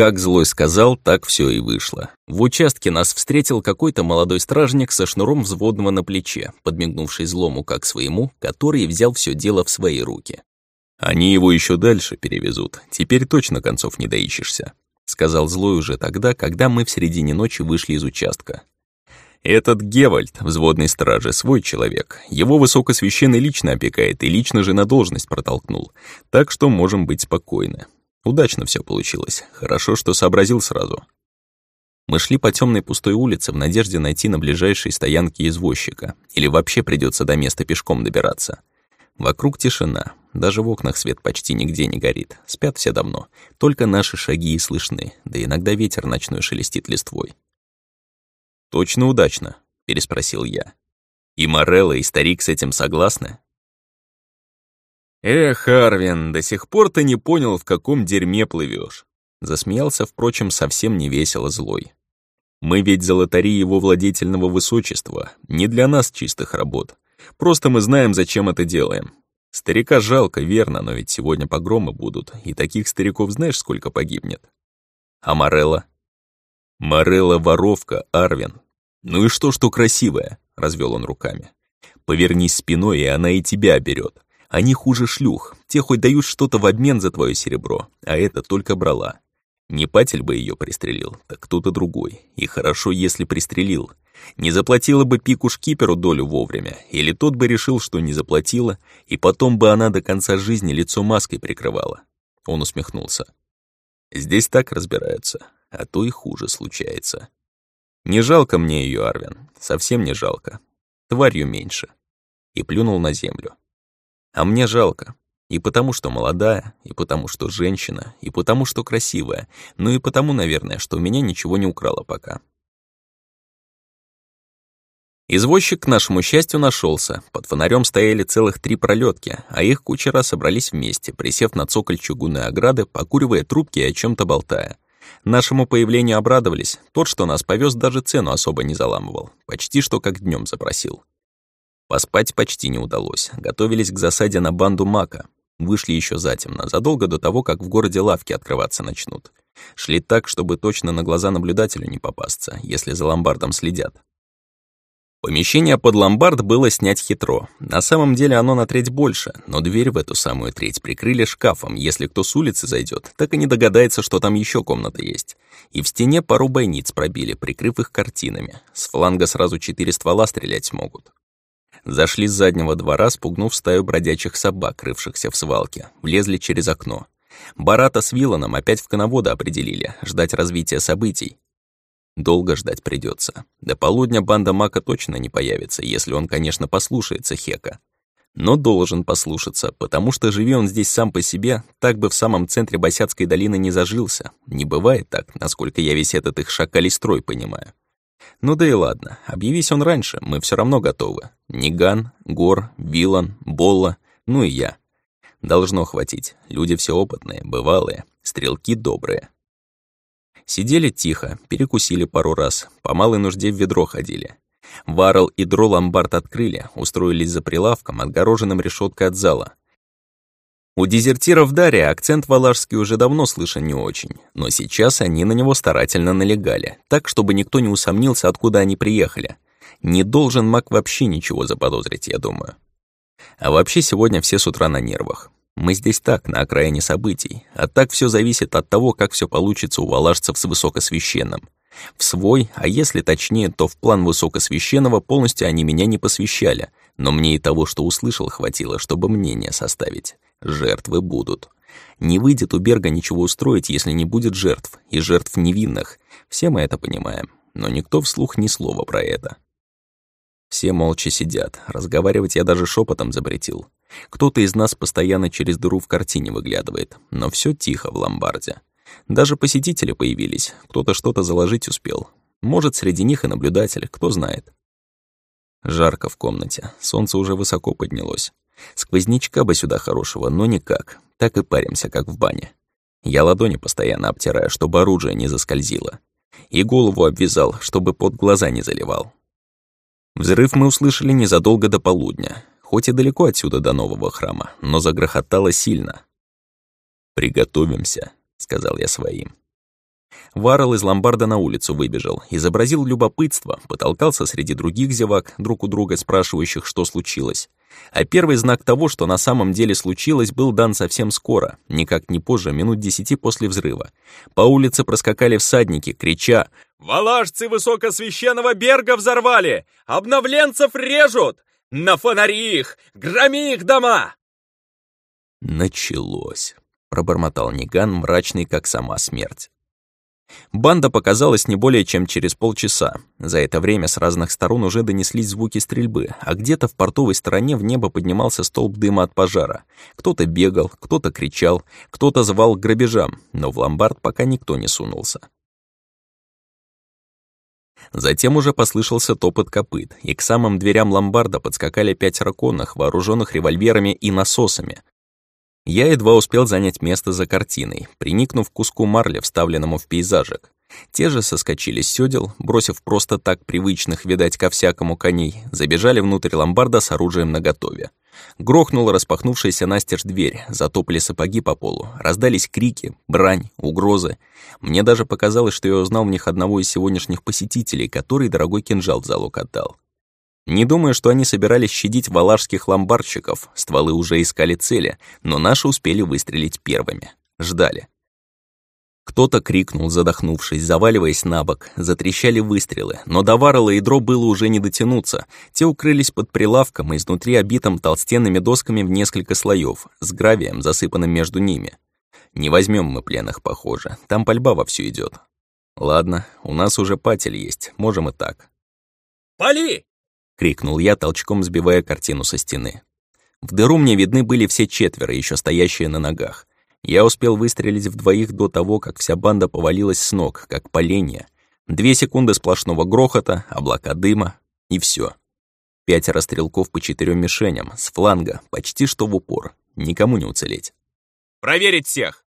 Как злой сказал, так все и вышло. В участке нас встретил какой-то молодой стражник со шнуром взводного на плече, подмигнувший злому как своему, который взял все дело в свои руки. «Они его еще дальше перевезут, теперь точно концов не доищешься», сказал злой уже тогда, когда мы в середине ночи вышли из участка. Этот Гевальд, взводный стражи, свой человек. Его высокосвященный лично опекает и лично же на должность протолкнул. Так что можем быть спокойны. Удачно все получилось. Хорошо, что сообразил сразу. Мы шли по темной пустой улице в надежде найти на ближайшей стоянке извозчика. Или вообще придется до места пешком добираться. Вокруг тишина. Даже в окнах свет почти нигде не горит. Спят все давно. Только наши шаги и слышны. Да иногда ветер ночной шелестит листвой. «Точно удачно?» — переспросил я. «И Морелла, и старик с этим согласны?» «Эх, Арвин, до сих пор ты не понял, в каком дерьме плывешь. Засмеялся, впрочем, совсем не весело злой. «Мы ведь золотари его владетельного высочества, не для нас чистых работ. Просто мы знаем, зачем это делаем. Старика жалко, верно, но ведь сегодня погромы будут, и таких стариков знаешь, сколько погибнет? А Морелла? Морелла воровка, Арвин. Ну и что, что красивая? Развел он руками. Повернись спиной, и она и тебя берет. Они хуже шлюх. Те хоть дают что-то в обмен за твое серебро, а это только брала. Не Патель бы ее пристрелил, так кто-то другой. И хорошо, если пристрелил. Не заплатила бы пику шкиперу долю вовремя, или тот бы решил, что не заплатила, и потом бы она до конца жизни лицо маской прикрывала. Он усмехнулся. Здесь так разбираются а то и хуже случается. Не жалко мне ее, Арвин, совсем не жалко. Тварью меньше. И плюнул на землю. А мне жалко. И потому, что молодая, и потому, что женщина, и потому, что красивая, ну и потому, наверное, что у меня ничего не украла пока. Извозчик, к нашему счастью, нашелся. Под фонарем стояли целых три пролетки, а их кучера собрались вместе, присев на цоколь чугунной ограды, покуривая трубки и о чем то болтая. Нашему появлению обрадовались. Тот, что нас повез, даже цену особо не заламывал. Почти что как днем запросил. Поспать почти не удалось. Готовились к засаде на банду Мака. Вышли еще затемно, задолго до того, как в городе лавки открываться начнут. Шли так, чтобы точно на глаза наблюдателю не попасться, если за ломбардом следят. Помещение под ломбард было снять хитро. На самом деле оно на треть больше, но дверь в эту самую треть прикрыли шкафом. Если кто с улицы зайдет, так и не догадается, что там еще комната есть. И в стене пару бойниц пробили, прикрыв их картинами. С фланга сразу четыре ствола стрелять смогут. Зашли с заднего двора, спугнув стаю бродячих собак, рывшихся в свалке. Влезли через окно. Барата с Виланом опять в коноводы определили, ждать развития событий. Долго ждать придется. До полудня банда Мака точно не появится, если он, конечно, послушается Хека. Но должен послушаться, потому что живи он здесь сам по себе, так бы в самом центре Босяцкой долины не зажился. Не бывает так, насколько я весь этот их шакалий понимаю. Ну да и ладно, объявись он раньше, мы все равно готовы. Ниган, Гор, Вилан, Болла, ну и я. Должно хватить. Люди все опытные, бывалые, стрелки добрые. Сидели тихо, перекусили пару раз, по малой нужде в ведро ходили. Варл и Дро ломбард открыли, устроились за прилавком, отгороженным решеткой от зала. У дезертиров Дарья акцент валашский уже давно слышен не очень, но сейчас они на него старательно налегали, так, чтобы никто не усомнился, откуда они приехали. Не должен маг вообще ничего заподозрить, я думаю. А вообще сегодня все с утра на нервах. Мы здесь так, на окраине событий, а так все зависит от того, как все получится у валашцев с высокосвященным. В свой, а если точнее, то в план высокосвященного полностью они меня не посвящали, но мне и того, что услышал, хватило, чтобы мнение составить. Жертвы будут. Не выйдет у Берга ничего устроить, если не будет жертв, и жертв невинных. Все мы это понимаем, но никто вслух ни слова про это. Все молча сидят, разговаривать я даже шепотом запретил. Кто-то из нас постоянно через дыру в картине выглядывает, но все тихо в ломбарде. Даже посетители появились, кто-то что-то заложить успел. Может, среди них и наблюдатель, кто знает. Жарко в комнате, солнце уже высоко поднялось. Сквознячка бы сюда хорошего, но никак. Так и паримся, как в бане. Я ладони постоянно обтираю, чтобы оружие не заскользило. И голову обвязал, чтобы под глаза не заливал. Взрыв мы услышали незадолго до полудня, хоть и далеко отсюда до нового храма, но загрохотало сильно. «Приготовимся», — сказал я своим. Варл из ломбарда на улицу выбежал, изобразил любопытство, потолкался среди других зевак, друг у друга спрашивающих, что случилось. А первый знак того, что на самом деле случилось, был дан совсем скоро, никак не позже, минут десяти после взрыва. По улице проскакали всадники, крича «Валашцы высокосвященного Берга взорвали! Обновленцев режут! На фонари их! Громи их дома!» «Началось», — пробормотал Ниган, мрачный, как сама смерть. Банда показалась не более чем через полчаса. За это время с разных сторон уже донеслись звуки стрельбы, а где-то в портовой стороне в небо поднимался столб дыма от пожара. Кто-то бегал, кто-то кричал, кто-то звал к грабежам, но в ломбард пока никто не сунулся. Затем уже послышался топот копыт, и к самым дверям ломбарда подскакали пятеро конных, вооруженных револьверами и насосами, я едва успел занять место за картиной, приникнув к куску марли, вставленному в пейзажик. Те же соскочили с сёдел, бросив просто так привычных, видать, ко всякому коней, забежали внутрь ломбарда с оружием наготове. Грохнула распахнувшаяся настежь дверь, затопали сапоги по полу, раздались крики, брань, угрозы. Мне даже показалось, что я узнал в них одного из сегодняшних посетителей, который дорогой кинжал в залог отдал. Не думаю, что они собирались щадить валашских ломбардщиков, стволы уже искали цели, но наши успели выстрелить первыми. Ждали. Кто-то крикнул, задохнувшись, заваливаясь на бок. Затрещали выстрелы, но до Варрелла и Дро было уже не дотянуться. Те укрылись под прилавком, изнутри обитым толстенными досками в несколько слоев, с гравием, засыпанным между ними. Не возьмем мы пленных, похоже. Там пальба вовсю идет. Ладно, у нас уже патель есть, можем и так. «Пали!» Крикнул я, толчком сбивая картину со стены. В дыру мне видны были все четверо, еще стоящие на ногах. Я успел выстрелить в двоих до того, как вся банда повалилась с ног, как поленья. Две секунды сплошного грохота, облака дыма, и все. Пятеро стрелков по четырем мишеням, с фланга, почти что в упор. Никому не уцелеть. «Проверить всех!»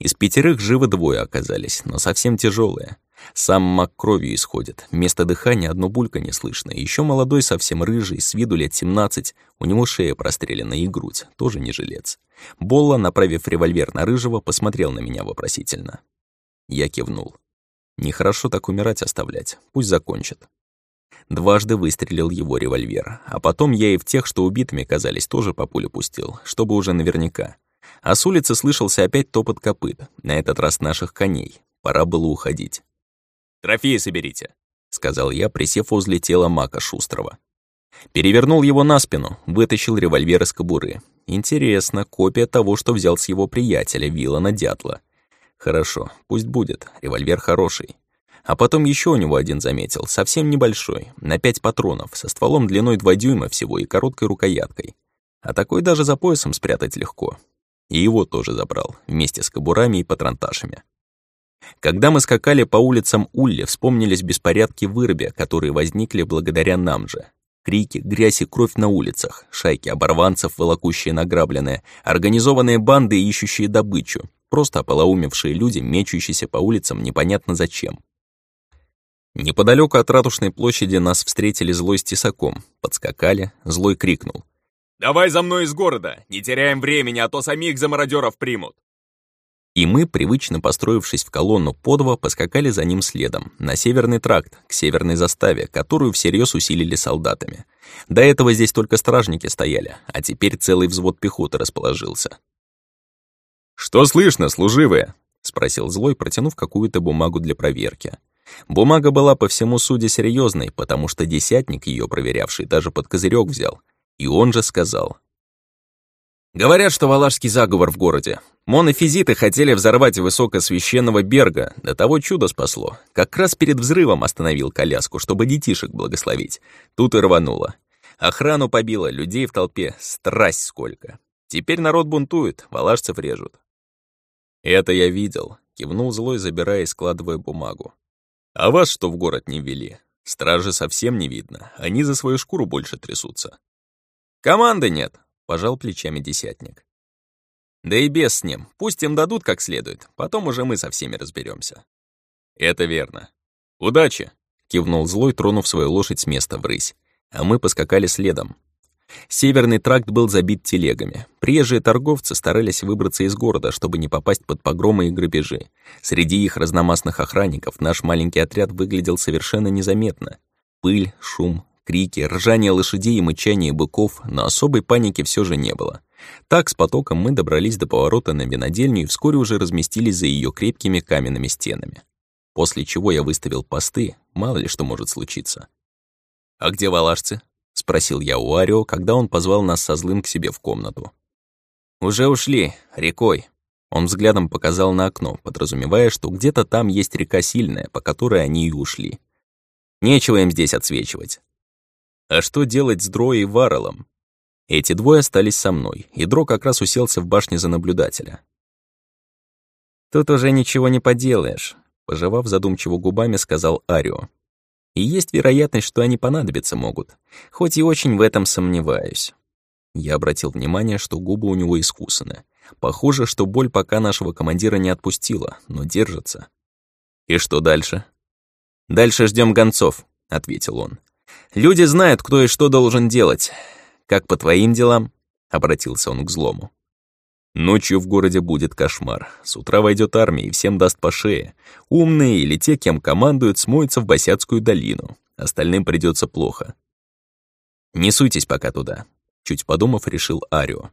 Из пятерых живы двое оказались, но совсем тяжелые. Сам мак кровью исходит, вместо дыхания одно булька не слышно. Еще молодой, совсем рыжий, с виду лет 17, у него шея прострелена и грудь, тоже не жилец. Болла, направив револьвер на рыжего, посмотрел на меня вопросительно. Я кивнул. Нехорошо так умирать оставлять, пусть закончит. Дважды выстрелил его револьвер, а потом я и в тех, что убитыми казались, тоже по пуле пустил, чтобы уже наверняка. А с улицы слышался опять топот копыт, на этот раз наших коней. Пора было уходить. Трофеи соберите», — сказал я, присев возле тела Мака Шустрова. Перевернул его на спину, вытащил револьвер из кобуры. Интересно, копия того, что взял с его приятеля Вилана Дятла. Хорошо, пусть будет, револьвер хороший. А потом еще у него один заметил, совсем небольшой, на пять патронов, со стволом длиной 2 дюйма всего и короткой рукояткой. А такой даже за поясом спрятать легко. И его тоже забрал, вместе с кобурами и патронташами. Когда мы скакали по улицам Улли, вспомнились беспорядки в Ирбе, которые возникли благодаря нам же. Крики, грязь и кровь на улицах, шайки оборванцев, волокущие награбленное, организованные банды, ищущие добычу, просто ополоумевшие люди, мечущиеся по улицам непонятно зачем. Неподалеку от Ратушной площади нас встретили злой с тесаком. Подскакали, злой крикнул. «Давай за мной из города! Не теряем времени, а то самих за мародеров примут!» И мы, привычно построившись в колонну подво, поскакали за ним следом, на северный тракт, к северной заставе, которую всерьез усилили солдатами. До этого здесь только стражники стояли, а теперь целый взвод пехоты расположился. «Что слышно, служивые?» — спросил Злой, протянув какую-то бумагу для проверки. Бумага была по всему суде серьезной, потому что десятник, ее проверявший, даже под козырек взял. И он же сказал. «Говорят, что валашский заговор в городе. Монофизиты хотели взорвать высокосвященного Берга, до того чудо спасло. Как раз перед взрывом остановил коляску, чтобы детишек благословить. Тут и рвануло. Охрану побило, людей в толпе, страсть сколько. Теперь народ бунтует, валашцев режут. «Это я видел», — кивнул злой, забирая и складывая бумагу. «А вас что в город не ввели? Стражи совсем не видно, они за свою шкуру больше трясутся». «Команды нет», — пожал плечами десятник. Да и без с ним. Пусть им дадут как следует. Потом уже мы со всеми разберемся. Это верно. Удачи! Кивнул злой, тронув свою лошадь с места в рысь. А мы поскакали следом. Северный тракт был забит телегами. Приезжие торговцы старались выбраться из города, чтобы не попасть под погромы и грабежи. Среди их разномастных охранников наш маленький отряд выглядел совершенно незаметно. Пыль, шум, крики, ржание лошадей и мычание быков, но особой паники все же не было. Так, с потоком мы добрались до поворота на винодельню и вскоре уже разместились за ее крепкими каменными стенами. После чего я выставил посты, мало ли что может случиться. «А где валашцы?» — спросил я у Арио, когда он позвал нас со злым к себе в комнату. «Уже ушли, рекой». Он взглядом показал на окно, подразумевая, что где-то там есть река сильная, по которой они и ушли. Нечего им здесь отсвечивать. А что делать с Дро и Варрелом? Эти двое остались со мной, и Дро как раз уселся в башне за наблюдателя. «Тут уже ничего не поделаешь», — пожевав задумчиво губами, сказал Арио. «И есть вероятность, что они понадобиться могут, хоть и очень в этом сомневаюсь». Я обратил внимание, что губы у него искусаны. Похоже, что боль пока нашего командира не отпустила, но держится. «И что дальше?» «Дальше ждем гонцов», — ответил он. «Люди знают, кто и что должен делать. Как по твоим делам?» — обратился он к злому. Ночью в городе будет кошмар. С утра войдет армия и всем даст по шее. Умные или те, кем командуют, смоются в Босяцкую долину. Остальным придется плохо. Не суйтесь пока туда. Чуть подумав, решил Арио.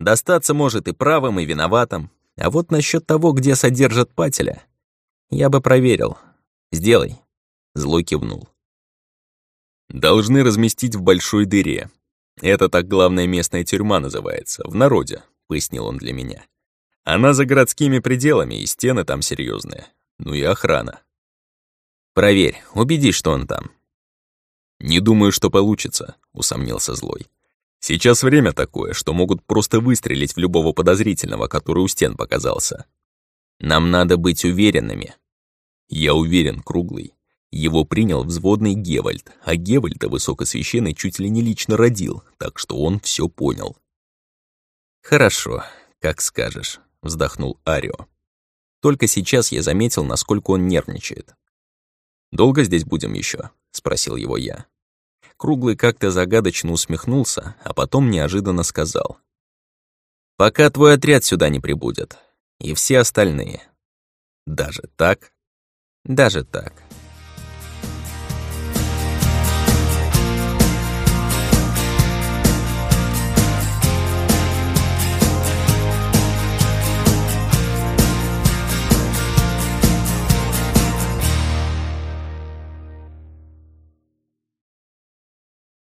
Достаться может и правым, и виноватым. А вот насчет того, где содержат пателя, я бы проверил. Сделай. Злой кивнул. Должны разместить в большой дыре. Это так главная местная тюрьма называется, в народе, пояснил он для меня. Она за городскими пределами, и стены там серьезные. Ну и охрана. Проверь, убедись, что он там. Не думаю, что получится, усомнился злой. Сейчас время такое, что могут просто выстрелить в любого подозрительного, который у стен показался. Нам надо быть уверенными. Я уверен, круглый. Его принял взводный Гевальд, а Гевальда высокосвященный чуть ли не лично родил, так что он все понял. «Хорошо, как скажешь», — вздохнул Арио. Только сейчас я заметил, насколько он нервничает. «Долго здесь будем еще? спросил его я. Круглый как-то загадочно усмехнулся, а потом неожиданно сказал. «Пока твой отряд сюда не прибудет. И все остальные. Даже так? Даже так».